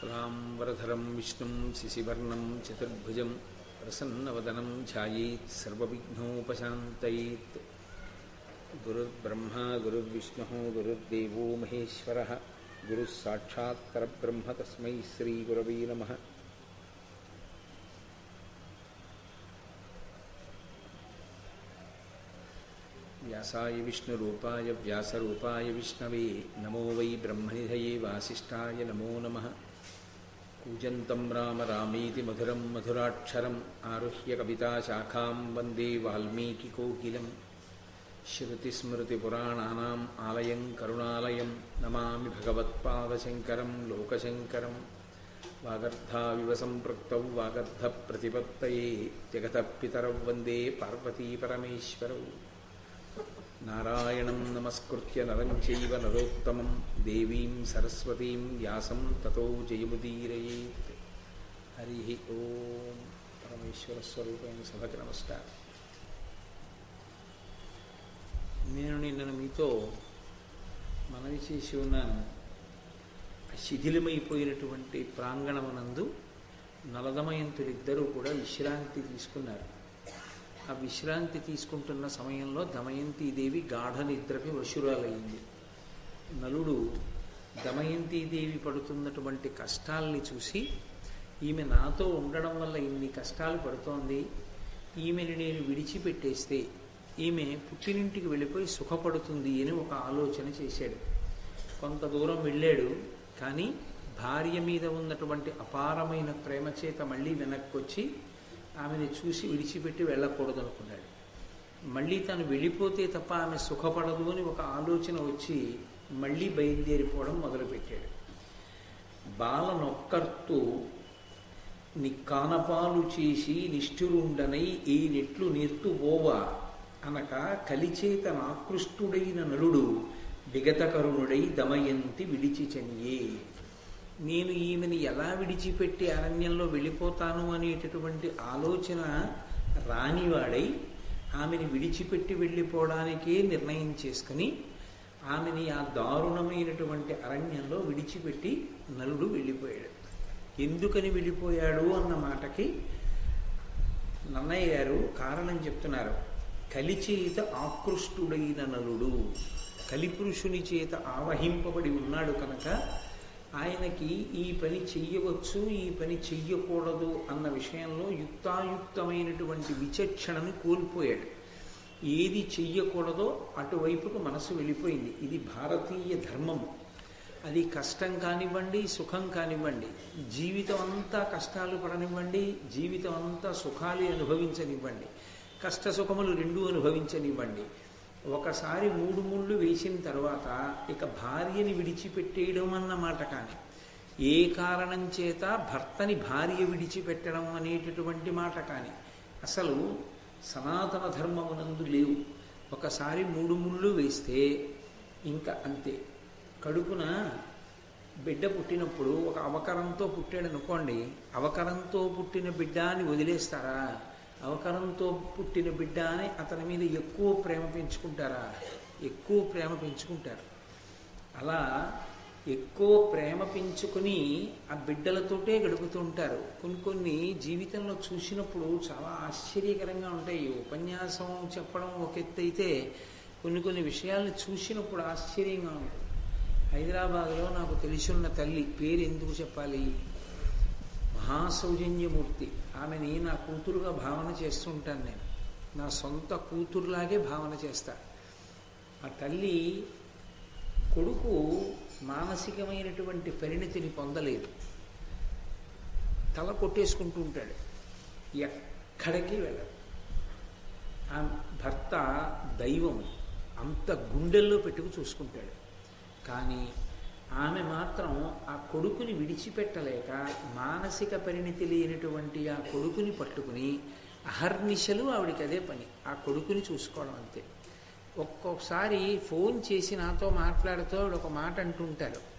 शुक्लाम्बरधरं विष्णुं शिशिवर्णं चतुर्भुजं प्रसन्नवदनं ध्यायेत् सर्वविघ्नोपशान्तयेत्। गुरुर्ब्रह्मा, गुरुर्विष्णुः, गुरुर्देवो महेश्वरः गुरुः तस्मै श्रीगुरवे नमः। व्यासाय विष्णुरूपाय, व्यासरूपाय विष्णवे, नमो वै ब्रह्मनिधये वासिष्ठाय नमो नमः। कूजन्तं राम रामेति मधुरं मधुराक्षरम् आरुह्य कविताशाखां वन्दे वाल्मीकिकोकिलम् श्रुतिस्मृतिपुराणानाम् आलयं करुणालयं नमामि भगवत्पादशङ्करं लोकशङ्करं वागर्धाविव सम्पृक्तौ वागर्धप्रतिपत्तये जगतः पितरौ वन्दे पार्वतीपरमेश्वरौ నారాయణం నమస్కృత్య నరం చైవ నరోత్తమం దేవీం సరస్వతీం వ్యాసం తతో జయముదీరయేత్. హరి ఓం పరమేశ్వర స్వరూపమైన సభకి నమస్కారం. నేను నిన్న మీతో మనవి చేసి ఉన్నాను. శిథిలమైపోయినటువంటి ప్రాంగణమునందు నలదమయంతులిద్దరూ కూడా విశ్రాంతి తీసుకున్నారు. ఆ విశ్రాంతి తీసుకుంటున్న సమయంలో దమయంతీదేవి గాఢ నిద్రకి వశురాలయ్యింది. నలుడు దమయంతీదేవి పడుతున్నటువంటి కష్టాల్ని చూసి ఈమె నాతో ఉండడం వల్ల ఇన్ని కష్టాలు పడుతోంది. ఈమెను నేను విడిచిపెట్టేస్తే ఈమె పుట్టినింటికి వెళ్ళిపోయి సుఖపడుతుంది అని ఒక ఆలోచన చేశాడు. కొంత దూరం వెళ్ళాడు కానీ భార్య మీద ఉన్నటువంటి అపారమైన ప్రేమ చేత మళ్ళీ వెనక్కి వచ్చి ఆమెను చూసి విడిచిపెట్టి వెళ్ళకూడదు అనుకున్నాడు మళ్ళీ తను వెళ్ళిపోతే తప్ప ఆమె సుఖపడదు అని ఒక ఆలోచన వచ్చి మళ్ళీ బయలుదేరిపోవడం మొదలుపెట్టాడు. బాలనొక్కర్తూ నిక్కానపాలు చేసి నిష్ఠురుండనై ఈ నెట్లు నేర్తువోవా అనక కలిచేత ఆకృష్టుడైన నలుడు విగతకరుణుడై దమయంతి విడిచి చెయ్యే నేను ఈమెను ఎలా విడిచిపెట్టి అరణ్యంలో వెళ్ళిపోతాను అనేటటువంటి ఆలోచన రానివాడై ఆమెని విడిచిపెట్టి వెళ్ళిపోవడానికే నిర్ణయం చేసుకుని ఆమెని ఆ దారుణమైనటువంటి అరణ్యంలో విడిచిపెట్టి నలుడు వెళ్ళిపోయాడు. ఎందుకని వెళ్ళిపోయాడు అన్న మాటకి నన్నయ్య గారు కారణం చెప్తున్నారు. కలిచేత ఆకృష్టుడైన నలుడు కలిపురుషుని చేత ఆవహింపబడి ఉన్నాడు కనుక ఆయనకి ఈ పని చెయ్యవచ్చు ఈ పని చెయ్యకూడదు అన్న విషయంలో యుక్తాయుక్తమైనటువంటి విచక్షణను కోల్పోయాడు. ఏది చెయ్యకూడదో అటువైపుకు మనసు వెళ్ళిపోయింది. ఇది భారతీయ ధర్మము. అది కష్టం కానివ్వండి సుఖం కానివ్వండి జీవితం అంతా కష్టాలు పడనివ్వండి జీవితం అంతా సుఖాలు అనుభవించనివ్వండి కష్ట సుఖములు రెండూ అనుభవించనివ్వండి ఒకసారి మూడు ముళ్ళు వేసిన తర్వాత ఇక భార్యని విడిచిపెట్టేయడం అన్నమాట కానీ ఏ కారణం చేత భర్తని భార్య విడిచిపెట్టడం అనేటటువంటి మాట కానీ అసలు సనాతన ధర్మమునందు లేవు. ఒకసారి మూడు ముళ్ళు వేస్తే ఇంకా అంతే. కడుపున బిడ్డ పుట్టినప్పుడు ఒక అవకరంతో పుట్టాడు అనుకోండి అవకరంతో పుట్టిన బిడ్డ అని వదిలేస్తారా? అవకరంతో పుట్టిన బిడ్డ అని అతని మీద ఎక్కువ ప్రేమ పెంచుకుంటారా? ఎక్కువ ప్రేమ పెంచుకుంటారు. అలా ఎక్కువ ప్రేమ పెంచుకుని ఆ బిడ్డలతోటే గడుపుతూ ఉంటారు. కొన్ని కొన్ని జీవితంలో చూసినప్పుడు చాలా ఆశ్చర్యకరంగా ఉంటాయి. ఉపన్యాసం చెప్పడం ఒక ఎత్తు అయితే కొన్ని కొన్ని విషయాలను చూసినప్పుడు ఆశ్చర్యంగా ఉంటుంది. హైదరాబాద్లో నాకు తెలిసున్న తల్లి పేరు ఎందుకు చెప్పాలి? మహాసౌజన్యమూర్తి. ఆమెని నా కూతురుగా భావన చేస్తుంటాను నేను. నా సొంత కూతురులాగే భావన చేస్తా. ఆ తల్లి కొడుకు మానసికమైనటువంటి పరిణతిని పొందలేదు. తల కొట్టేసుకుంటూ ఉంటాడు. ఎక్కడికి వెళ్ళదు. ఆ భర్త దైవం. అంత గుండెల్లో పెట్టుకు చూసుకుంటాడు. కానీ ఆమె మాత్రం ఆ కొడుకుని విడిచిపెట్టలేక మానసిక పరిణితి లేనటువంటి ఆ కొడుకుని పట్టుకుని అహర్నిశలు ఆవిడికి అదే పని. ఆ కొడుకుని చూసుకోవడం అంతే. ఒక్కొక్కసారి ఫోన్ చేసి నాతో మాట్లాడుతూ ఆవిడ ఒక మాట అంటుంటారు.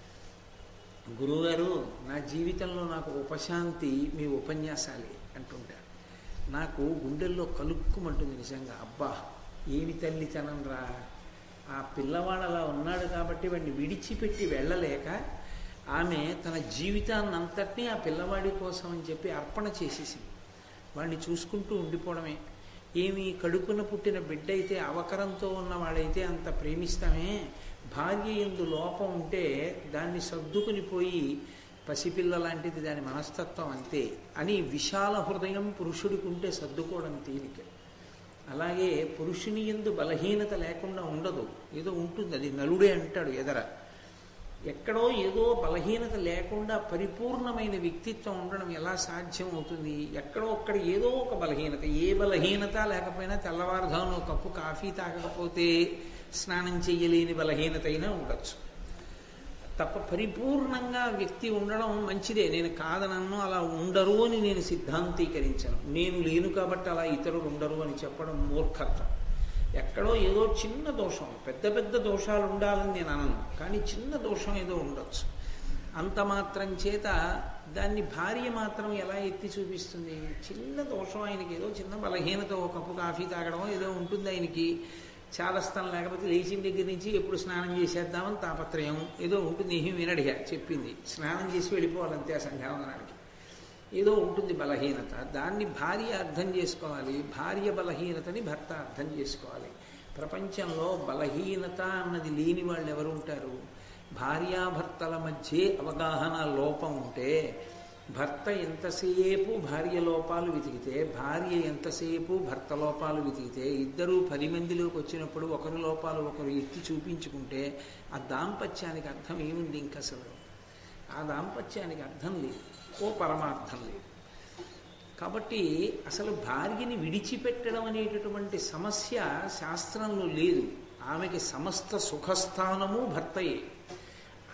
గురువుగారు నా జీవితంలో నాకు ఉపశాంతి మీ ఉపన్యాసాలే అంటుంటారు. నాకు గుండెల్లో కలుక్కుమంటుంది నిజంగా. అబ్బా ఏమి తల్లితనం రా ఆ పిల్లవాడు అలా ఉన్నాడు కాబట్టి వాడిని విడిచిపెట్టి వెళ్ళలేక ఆమె తన జీవితాన్ని అంతటినీ ఆ పిల్లవాడి కోసం అని చెప్పి అర్పణ చేసేసింది. వాడిని చూసుకుంటూ ఉండిపోవడమే. ఏమి కడుపున పుట్టిన బిడ్డ అయితే అవకరంతో ఉన్నవాడైతే అంత ప్రేమిస్తామే. భార్య ఎందు లోపం ఉంటే దాన్ని సర్దుకుని పోయి పసిపిల్ల లాంటిది దాని మనస్తత్వం అంతే అని విశాల హృదయం పురుషుడికి ఉంటే సర్దుకోవడం తేలిక. అలాగే పురుషుని ఎందు బలహీనత లేకుండా ఉండదు. ఏదో ఉంటుంది అది నలుడే అంటాడు ఎదర. ఎక్కడో ఏదో బలహీనత లేకుండా పరిపూర్ణమైన వ్యక్తిత్వం ఉండడం ఎలా సాధ్యం అవుతుంది ఎక్కడో ఒక్కడ ఏదో ఒక బలహీనత ఏ బలహీనత లేకపోయినా తెల్లవారుధాను కప్పు కాఫీ తాగకపోతే స్నానం చేయలేని బలహీనత అయినా ఉండొచ్చు. తప్ప పరిపూర్ణంగా వ్యక్తి ఉండడం మంచిదే. నేను కాదనను అలా ఉండరు అని నేను సిద్ధాంతీకరించను. నేను లేను కాబట్టి అలా ఇతరులు ఉండరు అని చెప్పడం మూర్ఖత్వం. ఎక్కడో ఏదో చిన్న దోషం పెద్ద పెద్ద దోషాలు ఉండాలని నేను అనను కానీ చిన్న దోషం ఏదో ఉండొచ్చు. అంత మాత్రం చేత దాన్ని భార్య మాత్రం ఎలా ఎత్తి చూపిస్తుంది? చిన్న దోషం ఆయనకి ఏదో చిన్న బలహీనత ఒక కప్పు కాఫీ తాగడం ఏదో ఉంటుంది ఆయనకి. చాదస్తం లేకపోతే లేచిన దగ్గర నుంచి ఎప్పుడు స్నానం చేసేద్దామని తాపత్రయం. ఏదో ఉంటుంది ఏమీ వినడిగా చెప్పింది. స్నానం చేసి వెళ్ళిపోవాలంతే ఆ సంధ్యావందనానికి. ఏదో ఉంటుంది బలహీనత. దాన్ని భార్య అర్థం చేసుకోవాలి. భార్య బలహీనతని భర్త అర్థం చేసుకోవాలి. ప్రపంచంలో బలహీనత అన్నది లేని వాళ్ళు ఎవరు ఉంటారు? భార్యాభర్తల మధ్య అవగాహన లోపం ఉంటే భర్త ఎంతసేపు భార్య లోపాలు వెతికితే భార్య ఎంతసేపు భర్త లోపాలు వెతికితే ఇద్దరూ పది మందిలోకి వచ్చినప్పుడు ఒకరి లోపాలు ఒకరు ఎత్తి చూపించుకుంటే ఆ దాంపత్యానికి అర్థం ఏముంది ఇంక అసలు ఆ దాంపత్యానికి అర్థం లేదు. ఓ పరమార్థం లేదు. కాబట్టి అసలు భార్యని విడిచిపెట్టడం అనేటటువంటి సమస్య శాస్త్రంలో లేదు. ఆమెకి సమస్త సుఖస్థానము భర్తయే.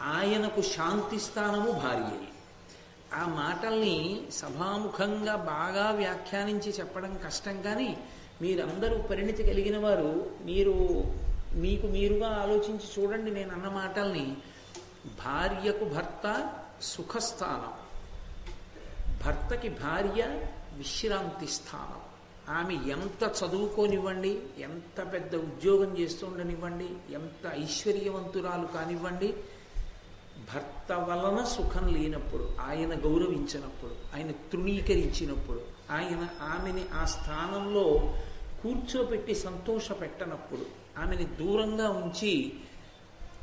ఆయనకు శాంతి స్థానము భార్యయే. ఆ మాటల్ని సభాముఖంగా బాగా వ్యాఖ్యానించి చెప్పడం కష్టం కానీ మీరందరూ పరిణితి కలిగిన వారు మీరు మీకు మీరుగా ఆలోచించి చూడండి నేను అన్న మాటల్ని. భార్యకు భర్త సుఖస్థానం. భర్తకి భార్య విశ్రాంతి స్థానం. ఆమె ఎంత చదువుకోనివ్వండి ఎంత పెద్ద ఉద్యోగం చేస్తుండనివ్వండి ఎంత ఐశ్వర్యవంతురాలు కానివ్వండి భర్త వలన సుఖం లేనప్పుడు ఆయన గౌరవించినప్పుడు ఆయన తృణీకరించినప్పుడు ఆయన ఆమెని ఆ స్థానంలో కూర్చోపెట్టి సంతోష పెట్టనప్పుడు ఆమెని దూరంగా ఉంచి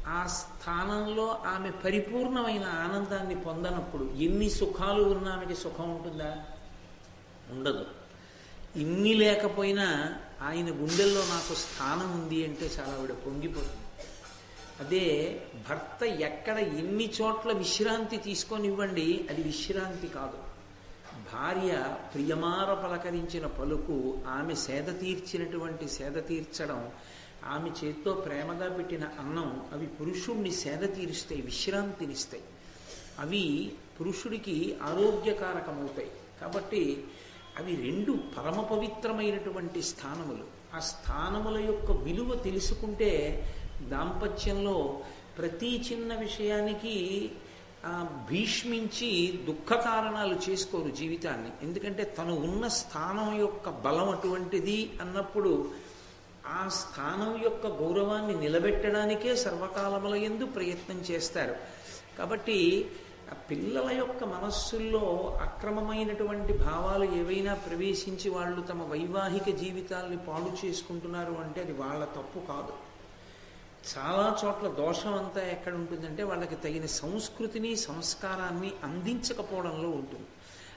ఆ స్థానంలో ఆమె పరిపూర్ణమైన ఆనందాన్ని పొందనప్పుడు ఎన్ని సుఖాలు ఉన్న ఆమెకి సుఖం ఉంటుందా? ఉండదు. ఇన్ని లేకపోయినా ఆయన గుండెల్లో నాకు స్థానం ఉంది అంటే చాలా ఆవిడ పొంగిపోతుంది. అదే భర్త ఎక్కడ ఎన్ని చోట్ల విశ్రాంతి తీసుకొనివ్వండి అది విశ్రాంతి కాదు. భార్య ప్రియమార పలకరించిన పలుకు ఆమె సేద తీర్చినటువంటి సేద తీర్చడం ఆమె చేత్తో ప్రేమగా పెట్టిన అన్నం అవి పురుషుణ్ణి సేద తీరుస్తాయి విశ్రాంతినిస్తాయి. అవి పురుషుడికి ఆరోగ్యకారకమవుతాయి. కాబట్టి అవి రెండు పరమ పవిత్రమైనటువంటి స్థానములు. ఆ స్థానముల యొక్క విలువ తెలుసుకుంటే దాంపత్యంలో ప్రతి చిన్న విషయానికి భీష్మించి దుఃఖ కారణాలు చేసుకోరు జీవితాన్ని. ఎందుకంటే తను ఉన్న స్థానం యొక్క బలం అటువంటిది అన్నప్పుడు ఆ స్థానం యొక్క గౌరవాన్ని నిలబెట్టడానికే సర్వకాలముల ఎందు ప్రయత్నం చేస్తారు. కాబట్టి ఆ పిల్లల యొక్క మనస్సుల్లో అక్రమమైనటువంటి భావాలు ఏవైనా ప్రవేశించి వాళ్ళు తమ వైవాహిక జీవితాల్ని పాడు చేసుకుంటున్నారు అంటే అది వాళ్ళ తప్పు కాదు. చాలా చోట్ల దోషం అంతా ఎక్కడ ఉంటుందంటే వాళ్ళకి తగిన సంస్కృతిని సంస్కారాన్ని అందించకపోవడంలో ఉంటుంది.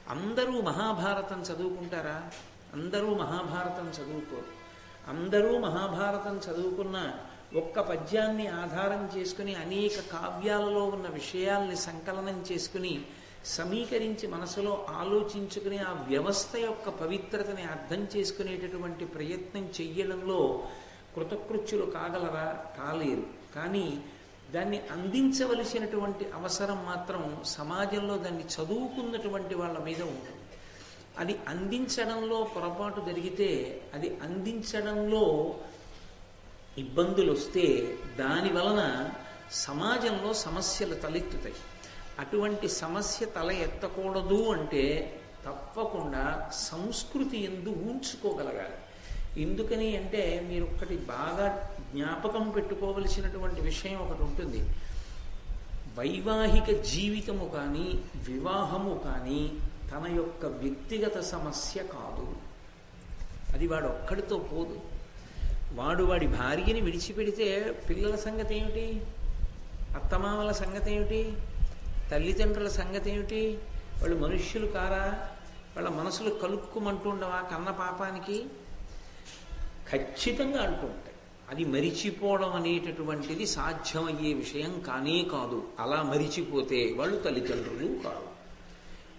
అందరూ మహాభారతం చదువుకుంటారా? అందరూ మహాభారతం చదువుకోరు. అందరూ మహాభారతం చదువుకున్న ఒక్క పద్యాన్ని ఆధారం చేసుకుని అనేక కావ్యాలలో ఉన్న విషయాల్ని సంకలనం చేసుకుని సమీకరించి మనసులో ఆలోచించుకుని ఆ వ్యవస్థ యొక్క పవిత్రతని అర్థం చేసుకునేటటువంటి ప్రయత్నం చెయ్యడంలో కృతకృత్యులు కాగలరా కాలేరు కానీ దాన్ని అందించవలసినటువంటి అవసరం మాత్రం సమాజంలో దాన్ని చదువుకున్నటువంటి వాళ్ళ మీద ఉంటుంది. అది అందించడంలో పొరపాటు జరిగితే అది అందించడంలో ఇబ్బందులు వస్తే దాని వలన సమాజంలో సమస్యలు తలెత్తుతాయి. అటువంటి సమస్య తల ఎత్తకూడదు అంటే తప్పకుండా సంస్కృతి ఎందు ఊంచుకోగలగాలి. ఎందుకని అంటే మీరు ఒక్కటి బాగా జ్ఞాపకం పెట్టుకోవలసినటువంటి విషయం ఒకటి ఉంటుంది. వైవాహిక జీవితము కానీ వివాహము కానీ తన యొక్క వ్యక్తిగత సమస్య కాదు. అది వాడు ఒక్కడితో పోదు. వాడు వాడి భార్యని విడిచిపెడితే పిల్లల సంగతి ఏమిటి అత్తమామల సంగతి ఏమిటి తల్లిదండ్రుల సంగతి ఏమిటి వాళ్ళు మనుష్యులు కారా? వాళ్ళ మనసులు కలుక్కుమంటుండవా కన్న పాపానికి? ఖచ్చితంగా అంటూ ఉంటాయి. అది మరిచిపోవడం అనేటటువంటిది సాధ్యమయ్యే విషయం కానే కాదు. అలా మరిచిపోతే వాళ్ళు తల్లిదండ్రులు కాదు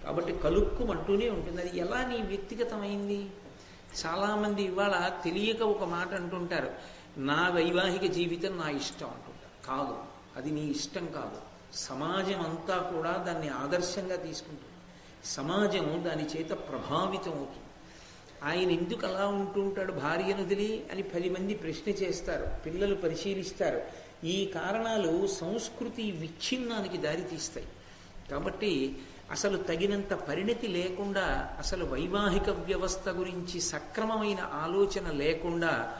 కాబట్టి కలుక్కుమంటూనే ఉంటుంది. అది ఎలా నీ వ్యక్తిగతమైంది? చాలామంది ఇవాళ తెలియక ఒక మాట అంటుంటారు. నా వైవాహిక జీవితం నా ఇష్టం అంటుంటారు. కాదు. అది నీ ఇష్టం కాదు. సమాజం అంతా కూడా దాన్ని ఆదర్శంగా తీసుకుంటుంది. సమాజం దాని చేత ప్రభావితం అవుతుంది ఆయన ఎందుకు అలా ఉంటుంటాడు భార్యను వదిలి అని పది మంది ప్రశ్న చేస్తారు పిల్లలు పరిశీలిస్తారు. ఈ కారణాలు సంస్కృతి విచ్ఛిన్నానికి దారితీస్తాయి కాబట్టి అసలు తగినంత పరిణతి లేకుండా అసలు వైవాహిక వ్యవస్థ గురించి సక్రమమైన ఆలోచన లేకుండా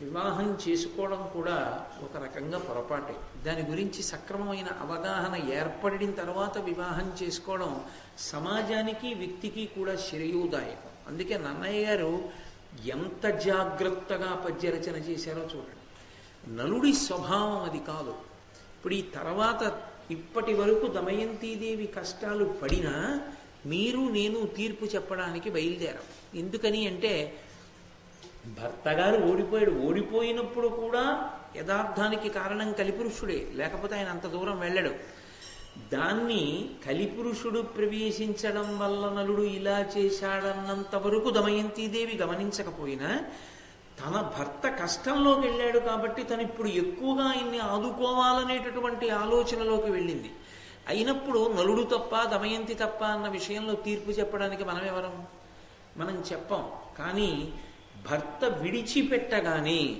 వివాహం చేసుకోవడం కూడా ఒక రకంగా పొరపాటే. దాని గురించి సక్రమమైన అవగాహన ఏర్పడిన తర్వాత వివాహం చేసుకోవడం సమాజానికి వ్యక్తికి కూడా శ్రేయోదాయకం. అందుకే నన్నయ్య గారు ఎంత జాగ్రత్తగా పద్యరచన చేశారో చూడండి. నలుడి స్వభావం అది కాదు. ఇప్పుడు ఈ తర్వాత ఇప్పటి వరకు దమయంతీదేవి కష్టాలు పడినా మీరు నేను తీర్పు చెప్పడానికి బయలుదేరాం. ఎందుకని అంటే భర్త గారు ఓడిపోయాడు. ఓడిపోయినప్పుడు కూడా యథార్థానికి కారణం కలిపురుషుడే. లేకపోతే ఆయన అంత దూరం వెళ్ళడు. దాన్ని కలిపురుషుడు ప్రవేశించడం వల్ల నలుడు ఇలా చేశాడన్నంత వరకు దమయంతీదేవి గమనించకపోయినా తన భర్త కష్టంలోకి వెళ్ళాడు కాబట్టి తను ఇప్పుడు ఎక్కువగా ఆయన్ని ఆదుకోవాలనేటటువంటి ఆలోచనలోకి వెళ్ళింది. అయినప్పుడు నలుడు తప్ప దమయంతి తప్ప అన్న విషయంలో తీర్పు చెప్పడానికి మనం ఎవరం మనం చెప్పం. కానీ భర్త విడిచిపెట్టగానే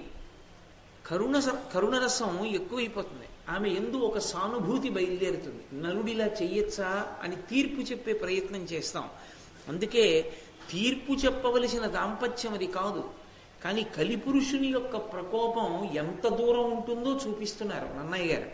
కరుణ కరుణరసం ఎక్కువైపోతుంది. ఆమె ఎందు ఒక సానుభూతి బయలుదేరుతుంది. నలుడిలా చెయ్యొచ్చా అని తీర్పు చెప్పే ప్రయత్నం చేస్తాం. అందుకే తీర్పు చెప్పవలసిన దాంపత్యం అది కాదు. కానీ కలిపురుషుని యొక్క ప్రకోపం ఎంత దూరం ఉంటుందో చూపిస్తున్నారు నన్నయ్య గారు.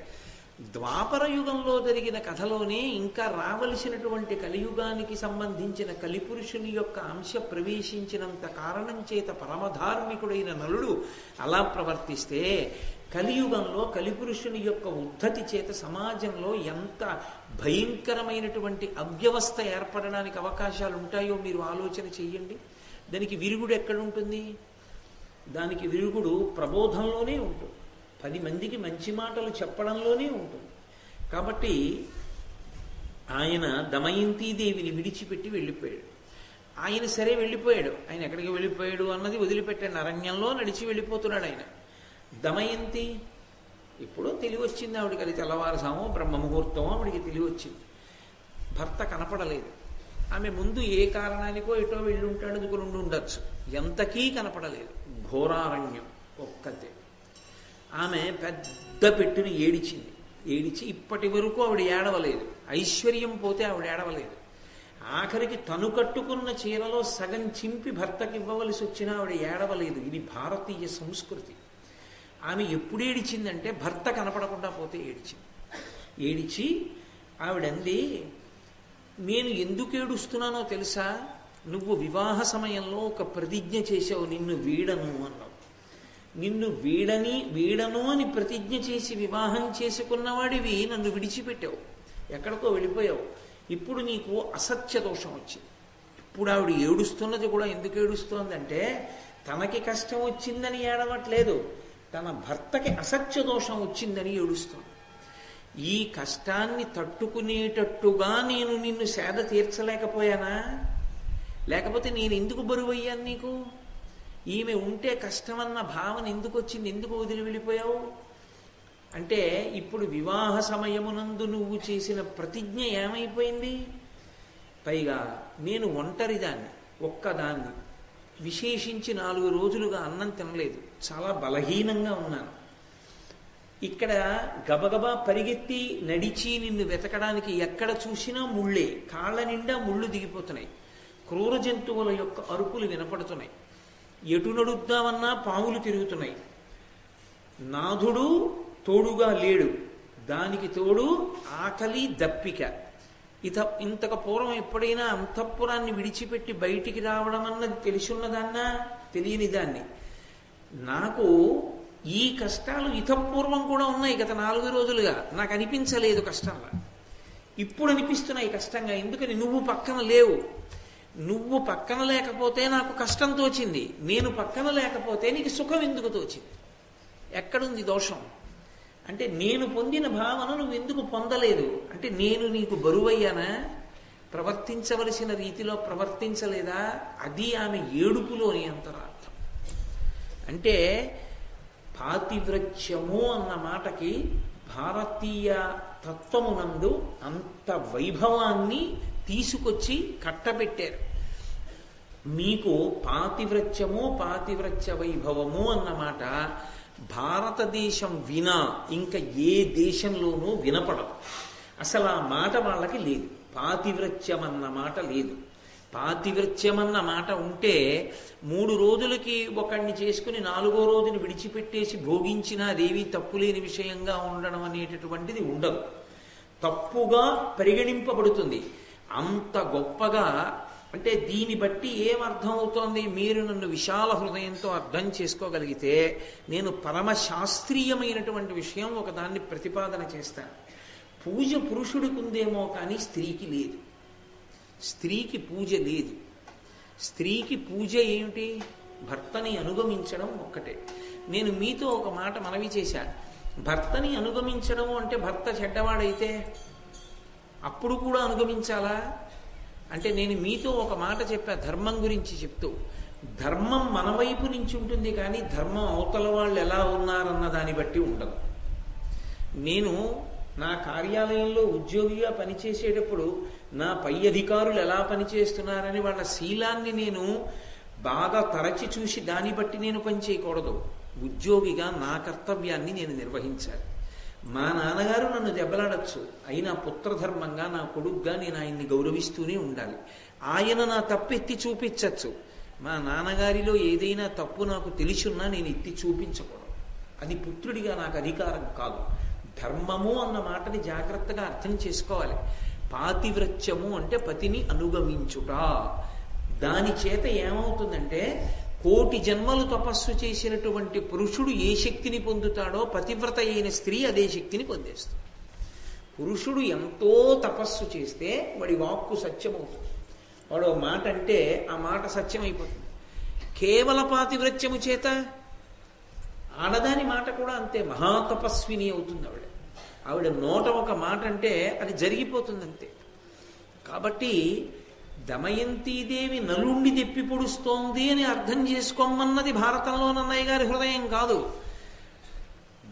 ద్వాపర యుగంలో జరిగిన కథలోనే ఇంకా రావలసినటువంటి కలియుగానికి సంబంధించిన కలిపురుషుని యొక్క అంశ ప్రవేశించినంత కారణం చేత పరమధార్మికుడైన నలుడు అలా ప్రవర్తిస్తే కలియుగంలో కలిపురుషుని యొక్క ఉద్ధతి చేత సమాజంలో ఎంత భయంకరమైనటువంటి అవ్యవస్థ ఏర్పడడానికి అవకాశాలు ఉంటాయో మీరు ఆలోచన చెయ్యండి. దానికి విరుగుడు ఎక్కడుంటుంది? దానికి విరుగుడు ప్రబోధంలోనే ఉంటుంది. పది మందికి మంచి మాటలు చెప్పడంలోనే ఉంటుంది. కాబట్టి ఆయన దమయంతీదేవిని విడిచిపెట్టి వెళ్ళిపోయాడు. ఆయన సరే వెళ్ళిపోయాడు. ఆయన ఎక్కడికి వెళ్ళిపోయాడు అన్నది వదిలిపెట్టాడు అరణ్యంలో నడిచి వెళ్ళిపోతున్నాడు ఆయన. దమయంతి ఎప్పుడో తెలివి వచ్చింది అది తెల్లవారుసామో బ్రహ్మ ముహూర్తమో ఆవిడికి తెలివి వచ్చింది భర్త కనపడలేదు. ఆమె ముందు ఏ కారణానికో ఎటో వెళ్ళి ఉంటాడు అందుకు రెండు ఉండొచ్చు. ఎంతకీ కనపడలేదు. ఘోరారణ్యం ఒక్కతే. ఆమె పెద్ద పెట్టుని ఏడిచింది. ఏడిచి ఇప్పటి వరకు ఆవిడ ఏడవలేదు. ఐశ్వర్యం పోతే ఆవిడ ఏడవలేదు. ఆఖరికి తను కట్టుకున్న చీరలో సగం చింపి భర్తకి ఇవ్వవలసి వచ్చినా ఆవిడ ఏడవలేదు. ఇది భారతీయ సంస్కృతి. ఆమె ఎప్పుడు ఏడిచిందంటే భర్త కనపడకుండా పోతే ఏడిచింది. ఏడిచి ఆవిడంది నేను ఎందుకు ఏడుస్తున్నానో తెలుసా? నువ్వు వివాహ సమయంలో ఒక ప్రతిజ్ఞ చేసావు నిన్ను వీడను అన్నావు నిన్ను వీడని వీడను అని ప్రతిజ్ఞ చేసి వివాహం చేసుకున్నవాడివి నన్ను విడిచిపెట్టావు. ఎక్కడికో వెళ్ళిపోయావు. ఇప్పుడు నీకు అసత్య దోషం వచ్చింది. ఇప్పుడు ఆవిడ ఏడుస్తున్నది కూడా ఎందుకు ఏడుస్తోందంటే తనకి కష్టం వచ్చిందని ఏడవట్లేదు. తన భర్తకి అసత్య దోషం వచ్చిందని ఏడుస్తోంది. ఈ కష్టాన్ని తట్టుకునేటట్టుగా నేను నిన్ను సేద తీర్చలేకపోయానా? లేకపోతే నేను ఎందుకు బరువయ్యాను నీకు? ఈమె ఉంటే కష్టమన్న భావన ఎందుకు వచ్చింది ఎందుకు వదిలి వెళ్ళిపోయావు? అంటే ఇప్పుడు వివాహ సమయమునందు నువ్వు చేసిన ప్రతిజ్ఞ ఏమైపోయింది? పైగా నేను ఒంటరిదాన్ని ఒక్కదాన్ని. విశేషించి నాలుగు రోజులుగా అన్నం తినలేదు. చాలా బలహీనంగా ఉన్నాను. ఇక్కడ గబగబా పరిగెత్తి నడిచి నిన్ను వెతకడానికి ఎక్కడ చూసినా ముళ్ళే. కాళ్ళ నిండా ముళ్ళు దిగిపోతున్నాయి. క్రూర జంతువుల యొక్క అరుపులు వినపడుతున్నాయి. ఎటు నడుద్దామన్నా పాములు తిరుగుతున్నాయి. నాథుడు తోడుగా లేడు. దానికి తోడు ఆకలి దప్పిక. ఇత ఇంతకు పూర్వం ఎప్పుడైనా అంతఃపురాన్ని విడిచిపెట్టి బయటికి రావడం అన్నది తెలిసున్నదాన్నా? తెలియని దాన్ని. నాకు ఈ కష్టాలు ఇతపూర్వం కూడా ఉన్నాయి గత నాలుగు రోజులుగా. నాకు అనిపించలేదు కష్టంగా ఇప్పుడు అనిపిస్తున్నాయి కష్టంగా. ఎందుకని? నువ్వు పక్కన లేవు. నువ్వు పక్కన లేకపోతే నాకు కష్టం తోచింది. నేను పక్కన లేకపోతే నీకు సుఖం ఎందుకు తోచింది? ఎక్కడుంది దోషం? అంటే నేను పొందిన భావన నువ్వు ఎందుకు పొందలేదు? అంటే నేను నీకు బరువయ్యానా? ప్రవర్తించవలసిన రీతిలో ప్రవర్తించలేదా? అది ఆమె ఏడుపులోని అంతరార్థం. అంటే పాతివ్రత్యము అన్న మాటకి భారతీయ తత్వమునందు అంత వైభవాన్ని తీసుకొచ్చి కట్టబెట్టారు. మీకు పాతివ్రత్యము పాతివ్రత్య వైభవము అన్నమాట భారతదేశం వినా ఇంకా ఏ దేశంలోనూ వినపడదు. అసలు ఆ మాట వాళ్ళకి లేదు. పాతివ్రత్యం అన్న మాట లేదు. పాతివ్రత్యం అన్న మాట ఉంటే మూడు రోజులకి ఒకడిని చేసుకుని నాలుగో రోజుని విడిచిపెట్టేసి భోగించినా అదేవి తప్పులేని విషయంగా ఉండడం అనేటటువంటిది ఉండదు. తప్పుగా పరిగణింపబడుతుంది. అంత గొప్పగా అంటే దీన్ని బట్టి ఏమర్థం అవుతోంది మీరు నన్ను విశాల హృదయంతో అర్థం చేసుకోగలిగితే నేను పరమ శాస్త్రీయమైనటువంటి విషయం ఒకదాన్ని ప్రతిపాదన చేస్తాను. పూజ పురుషుడికి ఉందేమో కానీ స్త్రీకి లేదు. స్త్రీకి పూజ లేదు. స్త్రీకి పూజ ఏమిటి? భర్తని అనుగమించడం ఒక్కటే. నేను మీతో ఒక మాట మనవి చేశాను. భర్తని అనుగమించడం అంటే భర్త చెడ్డవాడైతే అప్పుడు కూడా అనుగమించాలా? అంటే నేను మీతో ఒక మాట చెప్పా ధర్మం గురించి చెప్తూ. ధర్మం మన వైపు నుంచి ఉంటుంది కానీ ధర్మం అవతల వాళ్ళు ఎలా ఉన్నారన్న దాన్ని బట్టి ఉండదు. నేను నా కార్యాలయంలో ఉద్యోగిగా పనిచేసేటప్పుడు నా పై అధికారులు ఎలా పనిచేస్తున్నారని వాళ్ళ శీలాన్ని నేను బాగా తరచి చూసి దాన్ని బట్టి నేను పనిచేయకూడదు ఉద్యోగిగా నా కర్తవ్యాన్ని నేను నిర్వహించాలి. మా నాన్నగారు నన్ను దెబ్బలాడచ్చు. అయినా పుత్రధర్మంగా నా కొడుగ్గా నేను ఆయన్ని గౌరవిస్తూనే ఉండాలి. ఆయన నా తప్పు ఎత్తి చూపించచ్చు. మా నాన్నగారిలో ఏదైనా తప్పు నాకు తెలిసున్నా నేను ఎత్తి చూపించకూడదు. అది పుత్రుడిగా నాకు అధికారం కాదు. ధర్మము అన్న మాటని జాగ్రత్తగా అర్థం చేసుకోవాలి. పాతివ్రత్యము అంటే పతిని అనుగమించుట. దాని చేత ఏమవుతుందంటే కోటి జన్మలు తపస్సు చేసినటువంటి పురుషుడు ఏ శక్తిని పొందుతాడో పతివ్రత అయిన స్త్రీ అదే శక్తిని పొందేస్తుంది. పురుషుడు ఎంతో తపస్సు చేస్తే వాడి వాక్కు సత్యమవుతుంది. వాడు మాట అంటే ఆ మాట సత్యమైపోతుంది. కేవల పాతివ్రత్యము చేత ఆడదాని మాట కూడా అంతే మహాతపస్విని అవుతుంది ఆవిడ. ఆవిడ నోట ఒక మాట అంటే అది జరిగిపోతుంది అంతే కాబట్టి దమయంతీదేవి నలుండి తెప్పి పొడుస్తోంది అని అర్థం చేసుకోమన్నది భారతంలో నన్నయ్య గారి హృదయం కాదు.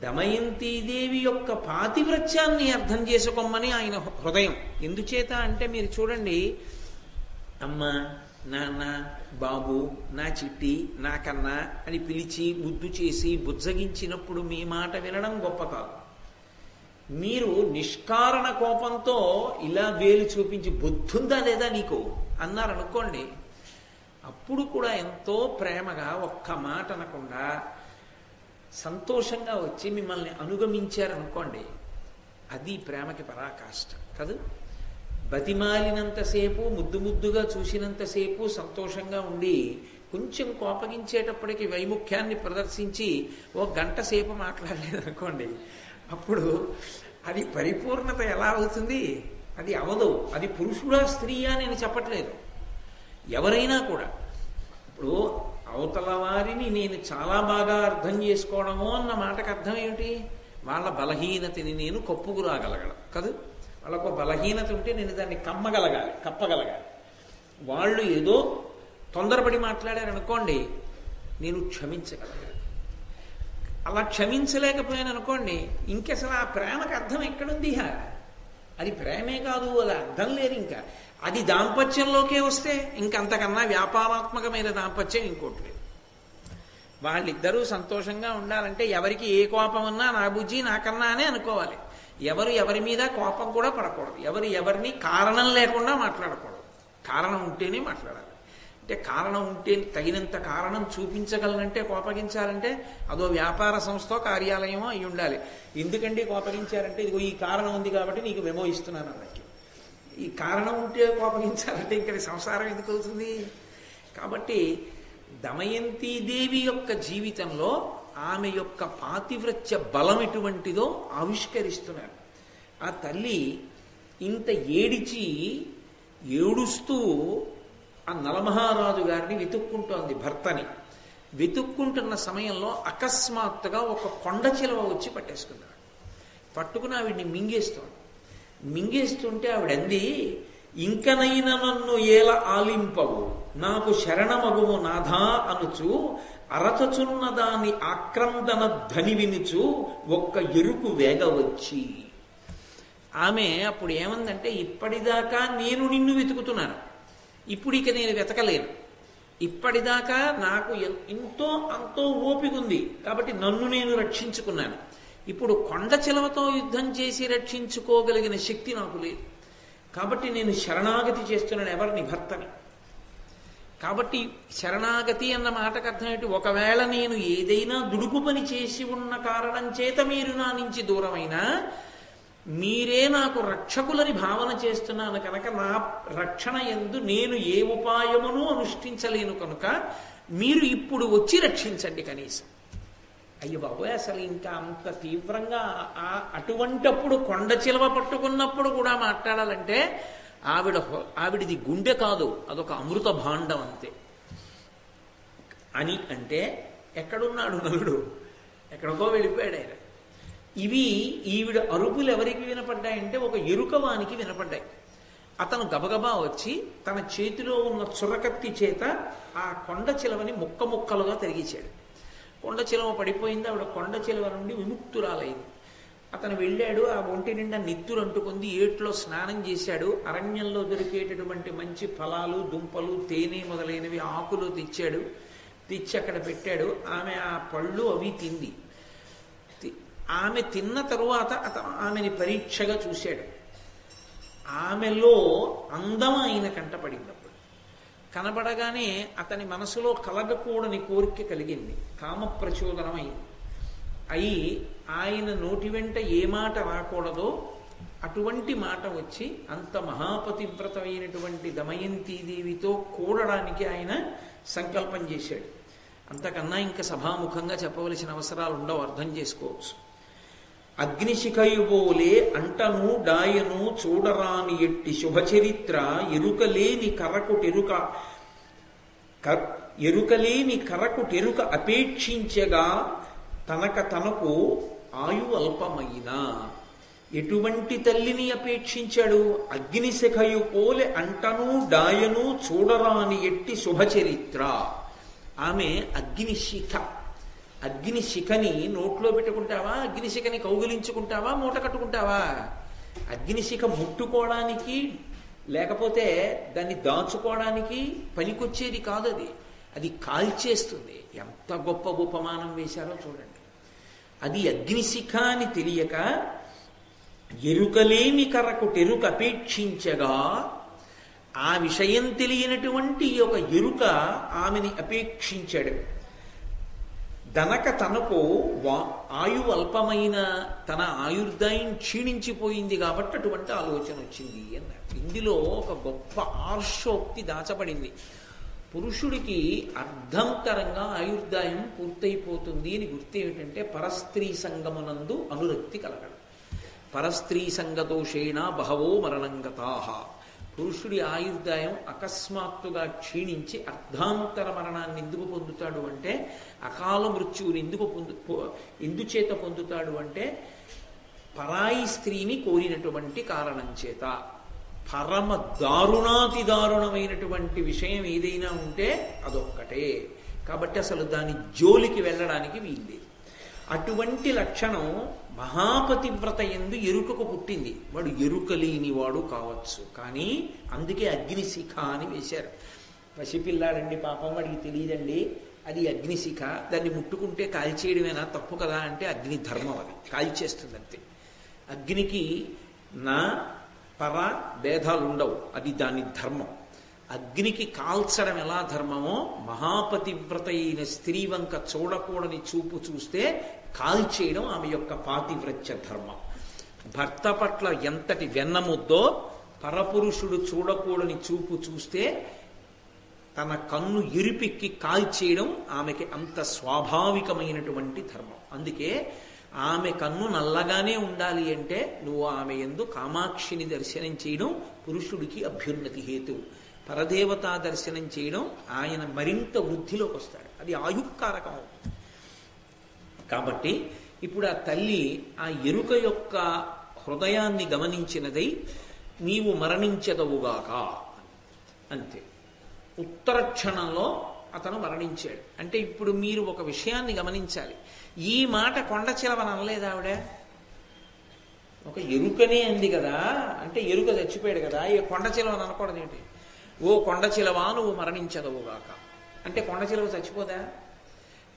దమయంతీదేవి యొక్క పాతివ్రత్యాన్ని అర్థం చేసుకోమని ఆయన హృదయం. ఎందుచేత అంటే మీరు చూడండి అమ్మ నాన్న బాబు నా చిట్టి నా కన్నా అని పిలిచి ముద్దు చేసి బుజ్జగించినప్పుడు మీ మాట వినడం గొప్ప కాదు. మీరు నిష్కారణ కోపంతో ఇలా వేలు చూపించి బుద్ధుందా లేదా నీకు? అన్నారనుకోండి అప్పుడు కూడా ఎంతో ప్రేమగా ఒక్క మాట అనకుండా సంతోషంగా వచ్చి మిమ్మల్ని అనుగమించారనుకోండి అది ప్రేమకి పరాకాష్ట కాదు? బతిమాలినంతసేపు ముద్దు ముద్దుగా చూసినంతసేపు సంతోషంగా ఉండి కొంచెం కోపగించేటప్పటికి వైముఖ్యాన్ని ప్రదర్శించి ఓ గంట సేపు మాట్లాడలేదనుకోండి అప్పుడు అది పరిపూర్ణత ఎలా అవుతుంది? అది అవదు. అది పురుషుడా స్త్రీయా నేను చెప్పట్లేదు. ఎవరైనా కూడా. ఇప్పుడు అవతల వారిని నేను చాలా బాగా అర్థం చేసుకోవడము అన్న మాటకు అర్థం ఏమిటి? వాళ్ళ బలహీనతని నేను కప్పుకురాగలగడం. కాదు? వాళ్ళకు బలహీనత ఉంటే నేను దాన్ని కమ్మగలగాలి కప్పగలగాలి. వాళ్ళు ఏదో తొందరపడి మాట్లాడారనుకోండి నేను క్షమించగలగాలి అలా క్షమించలేకపోయాను అనుకోండి ఇంకసలు ఆ ప్రేమకు అర్థం ఎక్కడుంది? అది ప్రేమే కాదు అది అర్థం లేదు ఇంకా. అది దాంపత్యంలోకే వస్తే ఇంకంతకన్నా వ్యాపారాత్మకమైన దాంపత్యం ఇంకోటి లేదు. వాళ్ళిద్దరూ సంతోషంగా ఉండాలంటే ఎవరికి ఏ కోపం ఉన్నా నా బుజ్జి నాకన్నా అనే అనుకోవాలి. ఎవరు ఎవరి మీద కోపం కూడా పడకూడదు. ఎవరు ఎవరిని కారణం లేకుండా మాట్లాడకూడదు. కారణం ఉంటేనే మాట్లాడాలి. అంటే కారణం ఉంటే తగినంత కారణం చూపించగలనంటే కోపగించాలంటే అదో వ్యాపార సంస్థ కార్యాలయమో అయి ఉండాలి. ఎందుకండి కోపగించారంటే ఇదిగో ఈ కారణం ఉంది కాబట్టి నీకు మెమో ఇస్తున్నాను అన్నట్టు. ఈ కారణం ఉంటే కోపగించాలంటే ఇంకా సంసారం ఎందుకు అవుతుంది? కాబట్టి దమయంతీదేవి యొక్క జీవితంలో ఆమె యొక్క పాతివ్రత్య బలం ఎటువంటిదో ఆవిష్కరిస్తున్నారు. ఆ తల్లి ఇంత ఏడిచి ఏడుస్తూ ఆ నలమహారాజు గారిని వెతుక్కుంటోంది భర్తని. వెతుక్కుంటున్న సమయంలో అకస్మాత్తుగా ఒక కొండ చిలవ వచ్చి పట్టేసుకున్నాడు. పట్టుకుని ఆవిడ్ని మింగేస్తోంది. మింగేస్తుంటే ఆవిడంది ఇంకనైనా నన్ను ఏల ఆలింపవు నాకు శరణమగుము నాథా అనుచు అరచచున్న దాని ఆక్రందన ధని వినుచు ఒక్క ఎరుకు వేగవచ్చి ఆమె అప్పుడు ఏమందంటే ఇప్పటిదాకా నేను నిన్ను వెతుకుతున్నాను. ఇప్పుడు ఇక నేను వెతకలేను. ఇప్పటిదాకా నాకు ఎంతో అంతో ఓపిక ఉంది కాబట్టి నన్ను నేను రక్షించుకున్నాను. ఇప్పుడు కొండ చిలవతో యుద్ధం చేసి రక్షించుకోగలిగిన శక్తి నాకు లేదు. కాబట్టి నేను శరణాగతి చేస్తున్నాను ఎవరిని భర్తని. కాబట్టి శరణాగతి అన్న మాటకు అర్థమేంటి ఒకవేళ నేను ఏదైనా దుడుకు పని చేసి ఉన్న కారణం చేత మీరు నా నుంచి దూరమైనా మీరే నాకు రక్షకులని భావన చేస్తున్నాను కనుక నా రక్షణ ఎందు నేను ఏ ఉపాయమును అనుష్ఠించలేను కనుక మీరు ఇప్పుడు వచ్చి రక్షించండి కనీసం. అయ్యో బాబోయ్ అసలు ఇంకా అంత తీవ్రంగా అటువంటప్పుడు కొండ చిలవ పట్టుకున్నప్పుడు కూడా మాట్లాడాలంటే ఆవిడ ఆవిడిది గుండె కాదు అదొక అమృత భాండం అంతే. అని అంటే ఎక్కడున్నాడు నలుడు? ఎక్కడికో వెళ్ళిపోయాడు ఆయన. ఇవి ఈవిడ అరుపులు ఎవరికి వినపడ్డాయంటే ఒక ఎరుకవానికి వినపడ్డాయి. అతను గబగబా వచ్చి తన చేతిలో ఉన్న చురకత్తి చేత ఆ కొండ చిలవని ముక్క ముక్కలుగా తిరిగిచాడు కొండ చిలవ పడిపోయింది. ఆవిడ కొండ చిలవ నుండి విముక్తురాలైంది. అతను వెళ్ళాడు ఆ ఒంటి నిండా నిత్తురు అంటుకుంది ఏట్లో స్నానం చేశాడు. అరణ్యంలో దొరికేటటువంటి మంచి ఫలాలు దుంపలు తేనె మొదలైనవి ఆకులు తెచ్చాడు తెచ్చి అక్కడ పెట్టాడు. ఆమె ఆ పళ్ళు అవి తింది. ఆమె తిన్న తరువాత అతను ఆమెని పరీక్షగా చూశాడు. ఆమెలో అందం ఆయన కంటపడినప్పుడు కనబడగానే అతని మనసులో కలగకూడని కోరిక కలిగింది. కామ ప్రచోదనమైంది అయి ఆయన నోటి వెంట ఏ మాట రాకూడదో అటువంటి మాట వచ్చి అంత మహాపతివ్రతమైనటువంటి దమయంతీదేవితో కూడడానికి ఆయన సంకల్పం చేశాడు. అంతకన్నా ఇంకా సభాముఖంగా చెప్పవలసిన అవసరాలు ఉండవు అర్థం చేసుకోవచ్చు. అగ్నిశిఖయుబోలే అంటను డాయను చూడరాని ఎట్టి శుభచరిత్ర ఎరుకలేని కరకుటెరుక ఎరుకలేని కరకుటెరుక అపేక్షించగా తనక తనకు ఆయు అల్పమైన. ఎటువంటి తల్లిని అపేక్షించాడు? అగ్నిశిఖయు పోలే అంటను డాయను చూడరాని ఎట్టి శుభచరిత్ర. ఆమె అగ్నిశిఖ. అగ్నిశిఖని నోట్లో పెట్టుకుంటావా? అగ్నిశిఖని కౌగిలించుకుంటావా? మూట కట్టుకుంటావా? అగ్నిశిఖ ముట్టుకోవడానికి లేకపోతే దాన్ని దాచుకోవడానికి పనికొచ్చేది కాదు అది. అది కాల్చేస్తుంది. ఎంత గొప్ప ఉపమానం వేశారో చూడండి. అది అగ్నిశిఖ అని తెలియక ఎరుకలేమి కరకు టెరుక అపేక్షించగా ఆ విషయం తెలియనటువంటి ఒక ఎరుక ఆమెని అపేక్షించాడు. దనక తనకు ఆయు అల్పమైన తన ఆయుర్దాయం క్షీణించిపోయింది కాబట్టి అటువంటి ఆలోచన వచ్చింది అన్నారు ఇందులో ఒక గొప్ప ఆర్షోక్తి దాచబడింది. పురుషుడికి అర్ధంతరంగా ఆయుర్దాయం పూర్తయిపోతుంది అని గుర్తు ఏమిటంటే పరస్త్రీ సంగమనందు అనురక్తి కలగడం. పరస్త్రీ సంగతోషేణ బహవో మరణంగతాహ. పురుషుడి ఆయుర్దాయం అకస్మాత్తుగా క్షీణించి అర్ధాంతర మరణాన్ని ఎందుకు పొందుతాడు అంటే అకాల మృత్యువుని ఎందుకు పొందు ఎందుచేత పొందుతాడు అంటే పరాయి స్త్రీని కోరినటువంటి కారణం చేత. పరమ దారుణాతి దారుణమైనటువంటి విషయం ఏదైనా ఉంటే అదొక్కటే. కాబట్టి అసలు దాని జోలికి వెళ్ళడానికి వీల్లేదు. అటువంటి లక్షణం మహాపతివ్రత ఎందు ఎరుకకు పుట్టింది. వాడు ఎరుక లేనివాడు కావచ్చు. కానీ అందుకే అగ్నిశిఖ అని వేశారు. పసిపిల్లాడండి పాపం వాడికి తెలియదండి. అది అగ్నిశిఖ. దాన్ని ముట్టుకుంటే కాల్చేయడమేనా? తప్పు కదా అంటే అగ్ని ధర్మం అది. కాల్చేస్తుంది అంతే అగ్నికి నా పర భేదాలు ఉండవు అది దాని ధర్మం. అగ్నికి కాల్చడం ఎలా ధర్మమో మహాపతివ్రత అయిన స్త్రీ వంక చూడకూడని చూపు చూస్తే కాల్చేయడం ఆమె యొక్క పాతివ్రత్య ధర్మం. భర్త పట్ల ఎంతటి వెన్నముద్దో పరపురుషుడు చూడకూడని చూపు చూస్తే తన కన్ను ఎరిపెక్కి కాల్చేయడం ఆమెకి అంత స్వాభావికమైనటువంటి ధర్మం. అందుకే ఆమె కన్ను నల్లగానే ఉండాలి అంటే నువ్వు ఆమె ఎందు కామాక్షిని దర్శనం చేయడం పురుషుడికి అభ్యున్నతి హేతువు పరదేవతా దర్శనం చేయడం ఆయన మరింత వృద్ధిలోకి వస్తాడు. అది ఆయుక్కారకం. అవుతుంది కాబట్టి ఇప్పుడు ఆ తల్లి ఆ ఎరుక యొక్క హృదయాన్ని గమనించినదై నీవు మరణించదవుగాక అంతే. ఉత్తర క్షణంలో అతను మరణించాడు. అంటే ఇప్పుడు మీరు ఒక విషయాన్ని గమనించాలి. ఈ మాట కొండ చిలవని అనలేదు ఆవిడ? ఒక ఎరుకనే అంది కదా. అంటే ఎరుక చచ్చిపోయాడు కదా. ఈ కొండ చిలవని అనకూడదు ఏంటి ఓ కొండ చిలవా నువ్వు మరణించదవుగాక. అంటే కొండ చిలవ చచ్చిపోదా?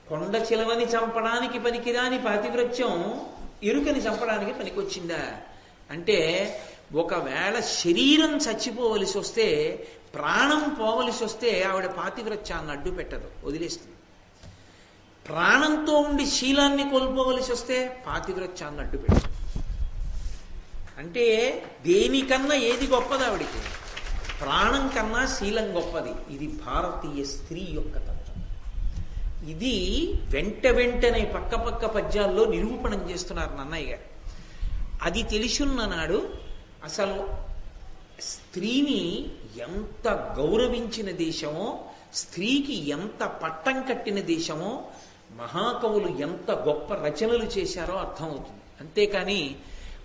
కొండ చిలవని చంపడానికి పనికిరాని పాతివ్రత్యం ఎరుకని చంపడానికి పనికొచ్చిందా? అంటే ఒకవేళ శరీరం చచ్చిపోవలసి వస్తే ప్రాణం పోవలసి వస్తే ఆవిడ పాతివ్రత్యాన్ని అడ్డు పెట్టదు వదిలేస్తుంది. ప్రాణంతో ఉండి శీలాన్ని కోల్పోవలసి వస్తే పాతివ్రత్యాన్ని అడ్డు పెట్టదు. అంటే దేనికన్నా ఏది గొప్పది ఆవిడికి? ప్రాణం కన్నా శీలం గొప్పది. ఇది భారతీయ స్త్రీ యొక్క తత్వం. ఇది వెంట వెంటనే పక్క పక్క పద్యాల్లో నిరూపణం చేస్తున్నారు నన్నయ్య గారు. అది తెలిసున్న నాడు అసలు స్త్రీని ఎంత గౌరవించిన దేశమో స్త్రీకి ఎంత పట్టం కట్టిన దేశమో మహాకవులు ఎంత గొప్ప రచనలు చేశారో అర్థమవుతుంది. అంతేకాని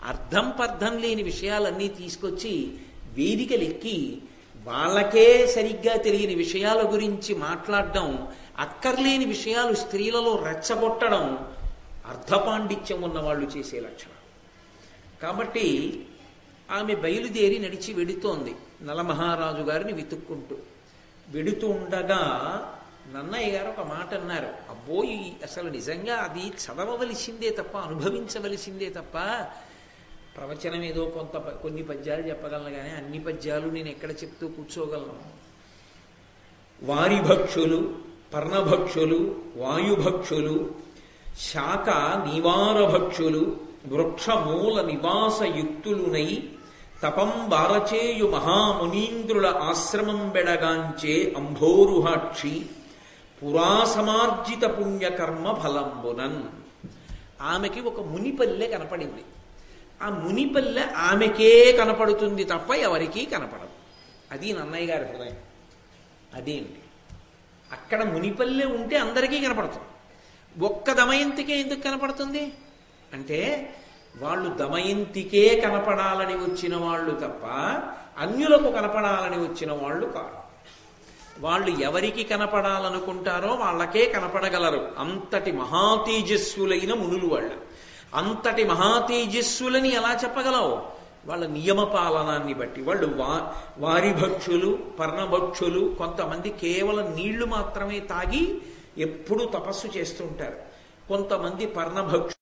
అర్థం పర్థం లేని విషయాలన్నీ తీసుకొచ్చి వేదికలెక్కి వాళ్ళకే సరిగ్గా తెలియని విషయాల గురించి మాట్లాడడం అక్కర్లేని విషయాలు స్త్రీలలో రెచ్చగొట్టడం అర్ధపాండిత్యం ఉన్న వాళ్ళు చేసే లక్షణం. కాబట్టి ఆమె బయలుదేరి నడిచి వెడుతోంది నలమహారాజు గారిని వెతుక్కుంటూ. వెడుతూ ఉండగా నన్నయ్య గారు ఒక మాట అన్నారు అబ్బోయి అసలు నిజంగా అది చదవవలసిందే తప్ప అనుభవించవలసిందే తప్ప ప్రవచనం ఏదో కొంత కొన్ని పద్యాలు చెప్పగలను కానీ అన్ని పద్యాలు నేను ఎక్కడ చెప్తూ కూర్చోగలను. వారిభక్షులు పర్ణభక్షులు వాయుభక్షులు శాఖ నివారభక్షులు వృక్షమూల నివాసయుక్తులునై తపం బారచేయు మహామునీంద్రుల ఆశ్రమం బెడగాంచే అంభోరుహాక్షి పురాసమార్జిత పుణ్యకర్మ ఫలంబునన్. ఆమెకి ఒక మునిపల్లె కనపడింది. ఆ మునిపల్లె ఆమెకే కనపడుతుంది తప్ప ఎవరికీ కనపడదు. అది నన్నయ్య గారి హృదయం. అదేంటి అక్కడ మునిపల్లె ఉంటే అందరికీ కనపడుతుంది. ఒక్క దమయంతికే ఎందుకు కనపడుతుంది? అంటే వాళ్ళు దమయంతికే కనపడాలని వచ్చిన వాళ్ళు తప్ప అన్యులకు కనపడాలని వచ్చిన వాళ్ళు కాదు వాళ్ళు ఎవరికి కనపడాలనుకుంటారో వాళ్ళకే కనపడగలరు. అంతటి మహాతేజస్సులైన మునులు వాళ్ళు. అంతటి మహాతేజస్సులని ఎలా చెప్పగలవు? వాళ్ళ నియమ పాలనాన్ని బట్టి. వాళ్ళు వా వారి భక్షులు పర్ణభక్షులు కొంతమంది కేవలం నీళ్ళు మాత్రమే తాగి ఎప్పుడూ తపస్సు చేస్తుంటారు కొంతమంది పర్ణభక్షు